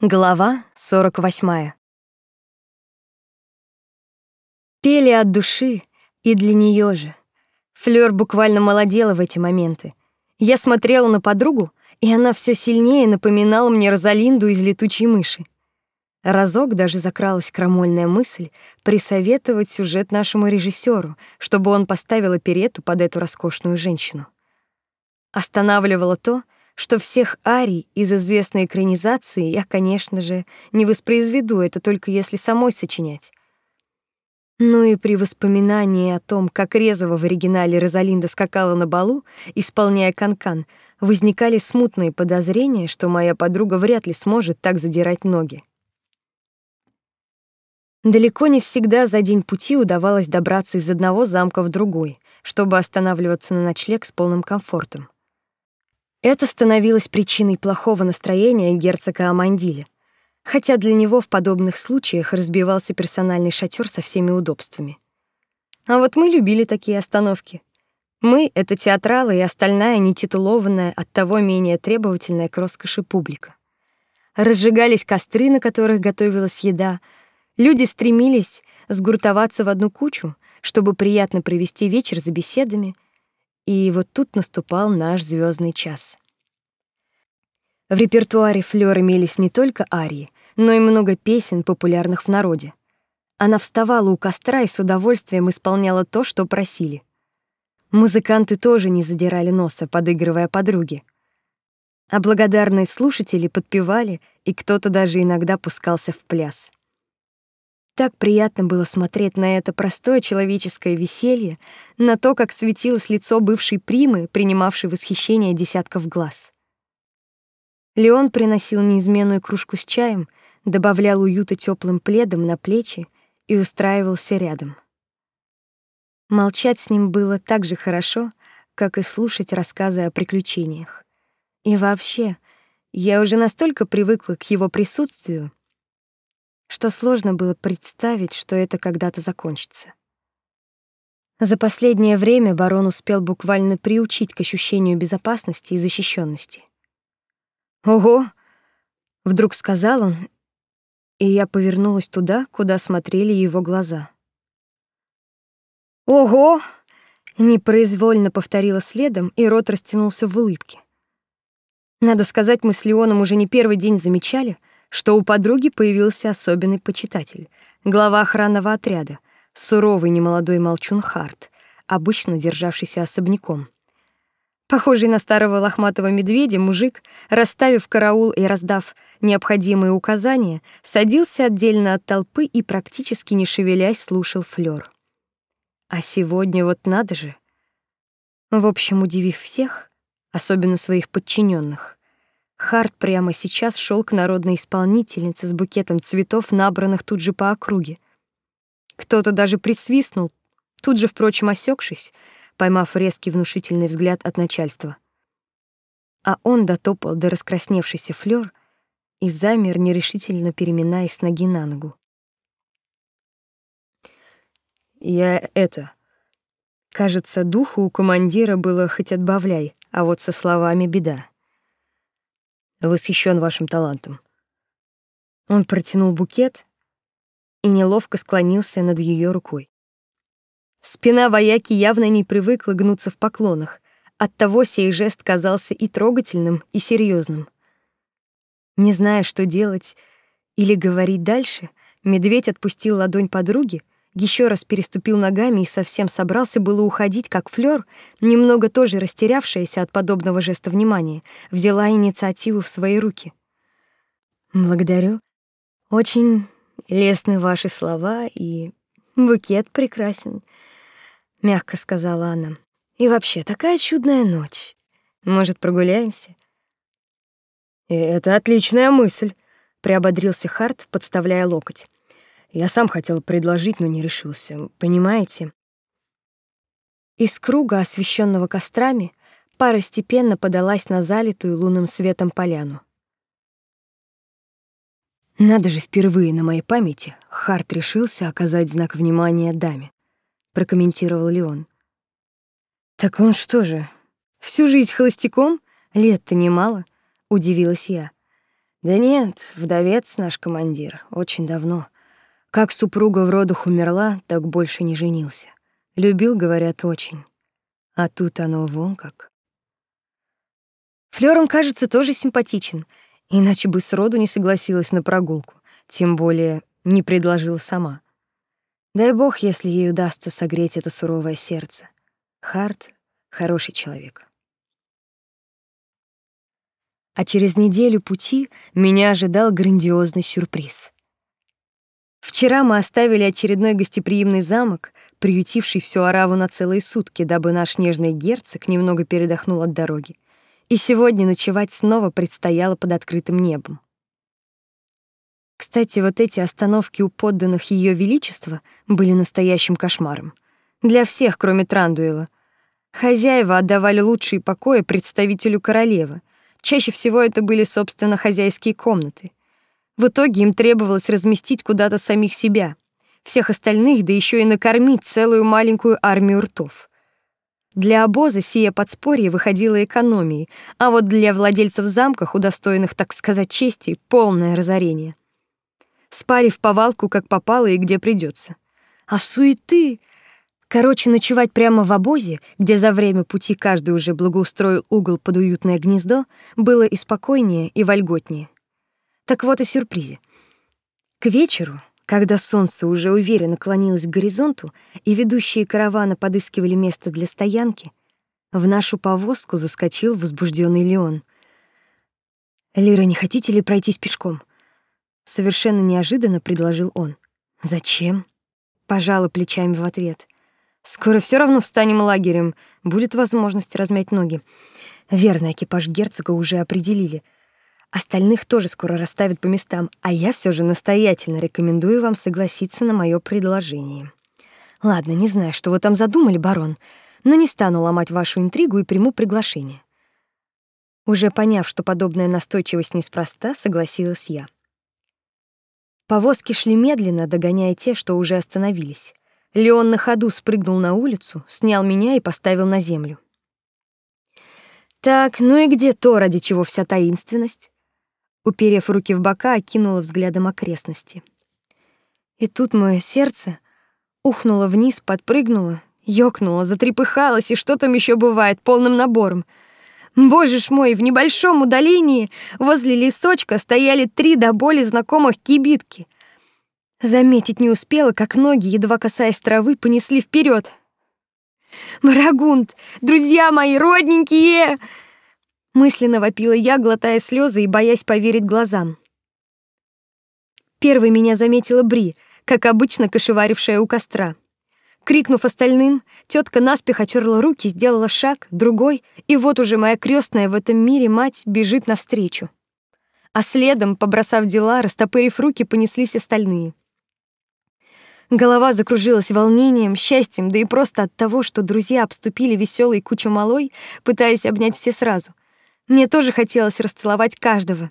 Глава 48. Пели от души и для нее же. Флёр буквально молодела в эти моменты. Я смотрела на подругу, и она все сильнее напоминала мне Розалинду из «Летучей мыши». Разок даже закралась крамольная мысль присоветовать сюжет нашему режиссеру, чтобы он поставил оперету под эту роскошную женщину. Останавливало то, что всех арий из известной экранизации я, конечно же, не воспроизведу, это только если самой сочинять. Ну и при воспоминании о том, как резво в оригинале Розалинда скакала на балу, исполняя канкан, -кан, возникали смутные подозрения, что моя подруга вряд ли сможет так задирать ноги. Далеко не всегда за день пути удавалось добраться из одного замка в другой, чтобы останавливаться на ночлег с полным комфортом. Это становилось причиной плохого настроения герцога Амандиля, хотя для него в подобных случаях разбивался персональный шатер со всеми удобствами. А вот мы любили такие остановки. Мы — это театралы и остальная нетитулованная, оттого менее требовательная к роскоши публика. Разжигались костры, на которых готовилась еда. Люди стремились сгуртоваться в одну кучу, чтобы приятно провести вечер за беседами — и вот тут наступал наш звездный час. В репертуаре Флёр имелись не только арии, но и много песен, популярных в народе. Она вставала у костра и с удовольствием исполняла то, что просили. Музыканты тоже не задирали носа, подыгрывая подруге. А благодарные слушатели подпевали, и кто-то даже иногда пускался в пляс. Так приятно было смотреть на это простое человеческое веселье, на то, как светилось лицо бывшей примы, принимавшей восхищение десятков глаз. Леон приносил неизменную кружку с чаем, добавлял уюта теплым пледом на плечи и устраивался рядом. Молчать с ним было так же хорошо, как и слушать рассказы о приключениях. И вообще, я уже настолько привыкла к его присутствию, что сложно было представить, что это когда-то закончится. За последнее время барон успел буквально приучить к ощущению безопасности и защищенности. «Ого!» — вдруг сказал он, и я повернулась туда, куда смотрели его глаза. «Ого!» — непроизвольно повторила следом, и рот растянулся в улыбке. Надо сказать, мы с Леоном уже не первый день замечали, что у подруги появился особенный почитатель, глава охранного отряда, суровый немолодой молчун Харт, обычно державшийся особняком. Похожий на старого лохматого медведя мужик, расставив караул и раздав необходимые указания, садился отдельно от толпы и практически не шевелясь слушал Флёр. А сегодня вот надо же. В общем, удивив всех, особенно своих подчиненных, Харт прямо сейчас шел к народной исполнительнице с букетом цветов, набранных тут же по округе. Кто-то даже присвистнул, тут же, впрочем, осекшись, поймав резкий внушительный взгляд от начальства. А он дотопал до раскрасневшейся флёр и замер, нерешительно переминаясь с ноги на ногу. «Я это...» Кажется, духу у командира было хоть отбавляй, а вот со словами беда восхищен вашим талантом. Он протянул букет и неловко склонился над ее рукой. Спина вояки явно не привыкла гнуться в поклонах, оттого сей жест казался и трогательным, и серьезным. Не зная, что делать или говорить дальше, медведь отпустил ладонь подруги, еще раз переступил ногами и совсем собрался было уходить, как Флёр, немного тоже растерявшаяся от подобного жеста внимания, взяла инициативу в свои руки. Благодарю. Очень лестны ваши слова и букет прекрасен, мягко сказала она. И вообще, такая чудная ночь. Может, прогуляемся? И это отличная мысль, приободрился Харт, подставляя локоть. Я сам хотел предложить, но не решился. Понимаете? Из круга, освещенного кострами, пара степенно подалась на залитую лунным светом поляну. Надо же, впервые на моей памяти Харт решился оказать знак внимания даме, прокомментировал Леон. Так он что же, всю жизнь холостяком? Лет-то немало, удивилась я. Да нет, вдовец наш командир, очень давно. Как супруга в родах умерла, так больше не женился. Любил, говорят, очень. А тут оно вон как. Флёр кажется, тоже симпатичен, иначе бы сроду не согласилась на прогулку, тем более не предложила сама. Дай бог, если ей удастся согреть это суровое сердце. Харт — хороший человек. А через неделю пути меня ожидал грандиозный сюрприз. Вчера мы оставили очередной гостеприимный замок, приютивший всю ораву на целые сутки, дабы наш нежный герцог немного передохнул от дороги. И сегодня ночевать снова предстояло под открытым небом. Кстати, вот эти остановки у подданных Ее Величества были настоящим кошмаром. Для всех, кроме Трандуэла. Хозяева отдавали лучшие покои представителю королевы. Чаще всего это были, собственно, хозяйские комнаты. В итоге им требовалось разместить куда-то самих себя, всех остальных, да еще и накормить целую маленькую армию ртов. Для обоза сие подспорье выходило экономией, а вот для владельцев замков, удостоенных, так сказать, чести, полное разорение. Спали в повалку, как попало и где придется. А суеты... Короче, ночевать прямо в обозе, где за время пути каждый уже благоустроил угол под уютное гнездо, было и спокойнее, и вольготнее. Так вот и сюрпризе. К вечеру, когда солнце уже уверенно клонилось к горизонту и ведущие каравана подыскивали место для стоянки, в нашу повозку заскочил возбужденный Леон. «Лира, не хотите ли пройтись пешком?» Совершенно неожиданно предложил он. «Зачем?» Пожала плечами в ответ. «Скоро все равно встанем лагерем. Будет возможность размять ноги. Верно, экипаж герцога уже определили. Остальных тоже скоро расставят по местам, а я все же настоятельно рекомендую вам согласиться на мое предложение. Ладно, не знаю, что вы там задумали, барон, но не стану ломать вашу интригу и приму приглашение». Уже поняв, что подобная настойчивость неспроста, согласилась я. Повозки шли медленно, догоняя те, что уже остановились. Леон на ходу спрыгнул на улицу, снял меня и поставил на землю. Так, ну и где то, ради чего вся таинственность? Уперев руки в бока, окинула взглядом окрестности. И тут мое сердце ухнуло вниз, подпрыгнуло, ёкнуло, затрепыхалось, и что там еще бывает полным набором — Боже ж мой, в небольшом удалении возле лесочка стояли три до боли знакомых кибитки. Заметить не успела, как ноги, едва касаясь травы, понесли вперед. «Марагунд! Друзья мои, родненькие!» Мысленно вопила я, глотая слезы и боясь поверить глазам. Первой меня заметила Бри, как обычно кошеварившая у костра. Крикнув остальным, тетка наспех отерла руки, сделала шаг, другой, и вот уже моя крестная в этом мире мать бежит навстречу. А следом, побросав дела, растопырив руки, понеслись остальные. Голова закружилась волнением, счастьем, да и просто от того, что друзья обступили веселой кучу малой, пытаясь обнять все сразу. Мне тоже хотелось расцеловать каждого.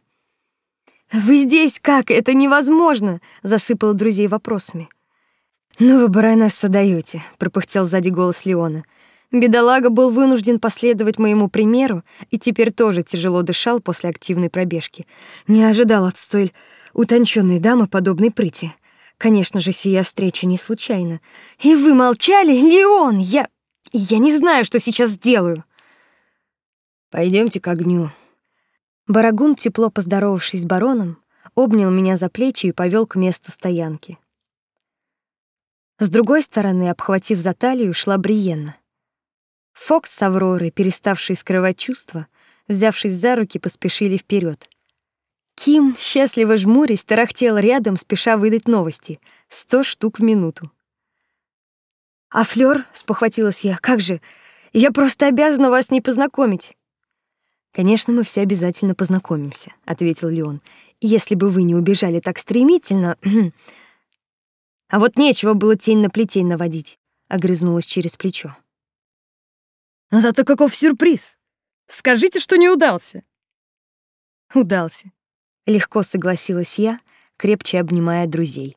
«Вы здесь как? Это невозможно!» — засыпала друзей вопросами. «Ну вы, баронесса, даёте», — пропыхтел сзади голос Леона. Бедолага был вынужден последовать моему примеру и теперь тоже тяжело дышал после активной пробежки. Не ожидал от столь утонченной дамы подобной прыти. Конечно же, сия встреча не случайна. И вы молчали, Леон? Я... я не знаю, что сейчас сделаю. Пойдемте к огню. Барагун, тепло поздоровавшись с бароном, обнял меня за плечи и повел к месту стоянки. С другой стороны, обхватив за талию, шла Бриенна. Фокс с Авророй, переставшие скрывать чувства, взявшись за руки, поспешили вперед. Ким, счастливо жмурясь, тарахтел рядом, спеша выдать новости. Сто штук в минуту. «А Флёр?» — спохватилась я. «Как же? Я просто обязана вас не познакомить». «Конечно, мы все обязательно познакомимся», — ответил Леон. «Если бы вы не убежали так стремительно, А вот нечего было тень на плетень наводить, огрызнулась через плечо. А зато каков сюрприз! Скажите, что не удался. Удался. Легко согласилась я, крепче обнимая друзей.